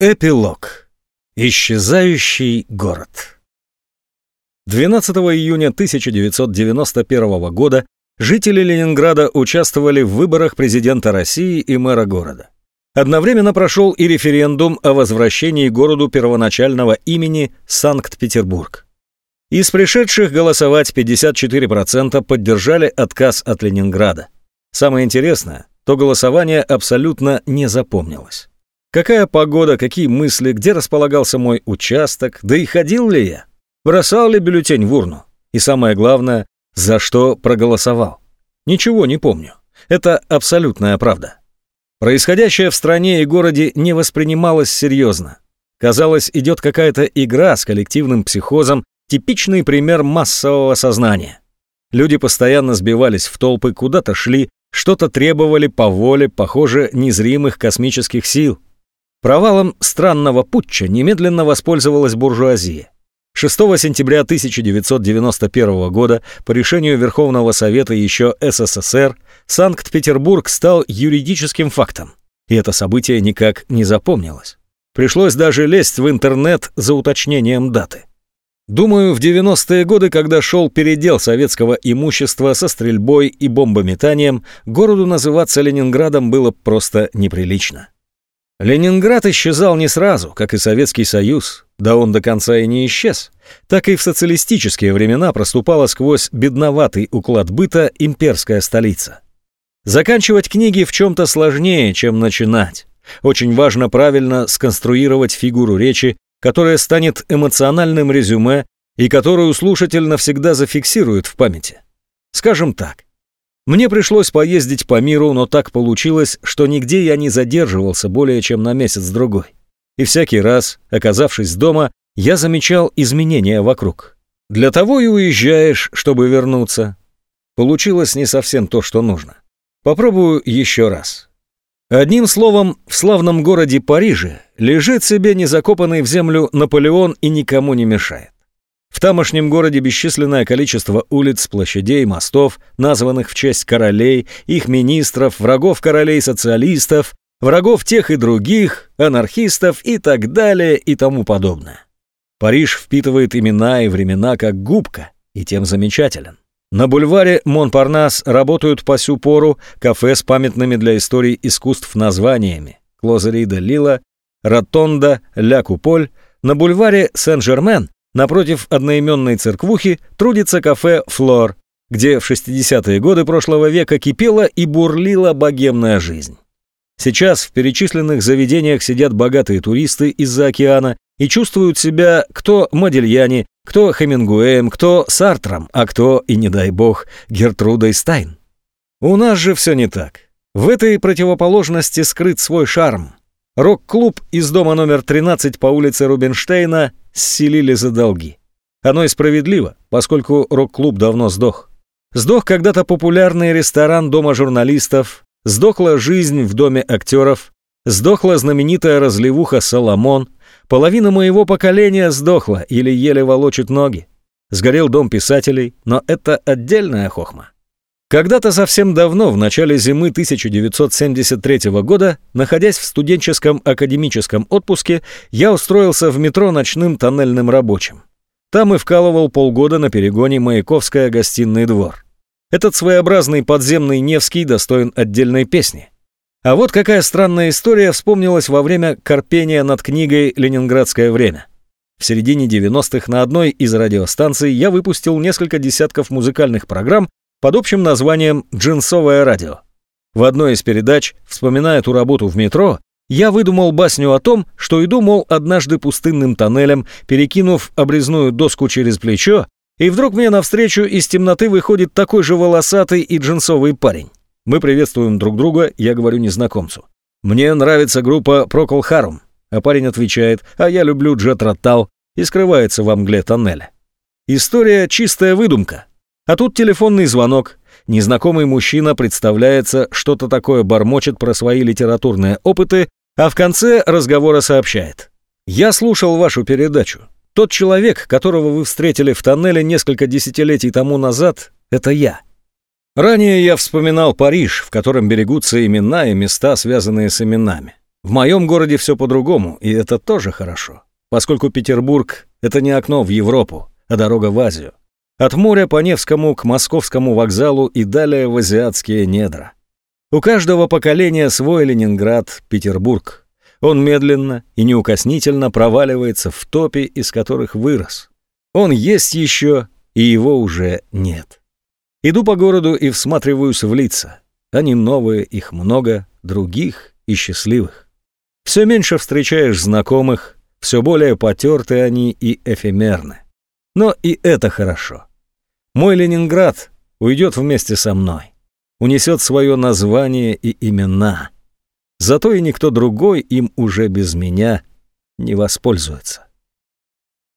Эпилог. Исчезающий город. 12 июня 1991 года жители Ленинграда участвовали в выборах президента России и мэра города. Одновременно прошел и референдум о возвращении городу первоначального имени Санкт-Петербург. Из пришедших голосовать 54% поддержали отказ от Ленинграда. Самое интересное, то голосование абсолютно не запомнилось. Какая погода, какие мысли, где располагался мой участок, да и ходил ли я? Бросал ли бюллетень в урну? И самое главное, за что проголосовал? Ничего не помню. Это абсолютная правда. Происходящее в стране и городе не воспринималось серьезно. Казалось, идет какая-то игра с коллективным психозом, типичный пример массового сознания. Люди постоянно сбивались в толпы, куда-то шли, что-то требовали по воле, похоже, незримых космических сил. Провалом странного путча немедленно воспользовалась буржуазия. 6 сентября 1991 года по решению Верховного Совета еще СССР Санкт-Петербург стал юридическим фактом. И это событие никак не запомнилось. Пришлось даже лезть в интернет за уточнением даты. Думаю, в 90-е годы, когда шел передел советского имущества со стрельбой и бомбометанием, городу называться Ленинградом было просто неприлично. Ленинград исчезал не сразу, как и Советский Союз, да он до конца и не исчез. Так и в социалистические времена проступала сквозь бедноватый уклад быта имперская столица. Заканчивать книги в чем-то сложнее, чем начинать. Очень важно правильно сконструировать фигуру речи, которая станет эмоциональным резюме и которую слушатель навсегда зафиксирует в памяти. Скажем так, мне пришлось поездить по миру, но так получилось, что нигде я не задерживался более чем на месяц-другой. И всякий раз, оказавшись дома, я замечал изменения вокруг. Для того и уезжаешь, чтобы вернуться. Получилось не совсем то, что нужно. Попробую еще раз. Одним словом, в славном городе Париже лежит себе незакопанный в землю Наполеон и никому не мешает. В тамошнем городе бесчисленное количество улиц, площадей, мостов, названных в честь королей, их министров, врагов королей-социалистов, врагов тех и других, анархистов и так далее и тому подобное. Париж впитывает имена и времена как губка, и тем замечателен. На бульваре Монпарнас работают по сю пору кафе с памятными для истории искусств названиями Клозери де Лила, Ротонда, Ля Куполь, на бульваре Сен-Жермен Напротив одноименной церквухи трудится кафе «Флор», где в 60-е годы прошлого века кипела и бурлила богемная жизнь. Сейчас в перечисленных заведениях сидят богатые туристы из-за океана и чувствуют себя кто Модельяне, кто Хемингуэем, кто Сартром, а кто, и не дай бог, Гертрудой Стайн. У нас же все не так. В этой противоположности скрыт свой шарм. Рок-клуб из дома номер 13 по улице Рубинштейна селили за долги. Оно и справедливо, поскольку рок-клуб давно сдох. Сдох когда-то популярный ресторан Дома журналистов, сдохла жизнь в Доме актеров, сдохла знаменитая разливуха «Соломон», половина моего поколения сдохла или еле волочит ноги. Сгорел Дом писателей, но это отдельная хохма. Когда-то совсем давно, в начале зимы 1973 года, находясь в студенческом академическом отпуске, я устроился в метро ночным тоннельным рабочим. Там и вкалывал полгода на перегоне Маяковская гостиный двор. Этот своеобразный подземный Невский достоин отдельной песни. А вот какая странная история вспомнилась во время корпения над книгой «Ленинградское время». В середине 90-х на одной из радиостанций я выпустил несколько десятков музыкальных программ, под общим названием «Джинсовое радио». В одной из передач, вспоминая ту работу в метро, я выдумал басню о том, что иду, мол, однажды пустынным тоннелем, перекинув обрезную доску через плечо, и вдруг мне навстречу из темноты выходит такой же волосатый и джинсовый парень. Мы приветствуем друг друга, я говорю незнакомцу. «Мне нравится группа Procol Harum», а парень отвечает, «А я люблю Джет Роттал» и скрывается во мгле тоннеля. История чистая выдумка, а тут телефонный звонок. Незнакомый мужчина представляется, что-то такое бормочет про свои литературные опыты, а в конце разговора сообщает. «Я слушал вашу передачу. Тот человек, которого вы встретили в тоннеле несколько десятилетий тому назад, это я». Ранее я вспоминал Париж, в котором берегутся имена и места, связанные с именами. В моем городе все по-другому, и это тоже хорошо, поскольку Петербург — это не окно в Европу, а дорога в Азию. От моря по Невскому к московскому вокзалу и далее в азиатские недра. У каждого поколения свой Ленинград, Петербург. Он медленно и неукоснительно проваливается в топи, из которых вырос. Он есть еще, и его уже нет. Иду по городу и всматриваюсь в лица. Они новые, их много, других и счастливых. Все меньше встречаешь знакомых, все более потертые они и эфемерны. Но и это хорошо. Мой Ленинград уйдет вместе со мной, унесет свое название и имена. Зато и никто другой им уже без меня не воспользуется.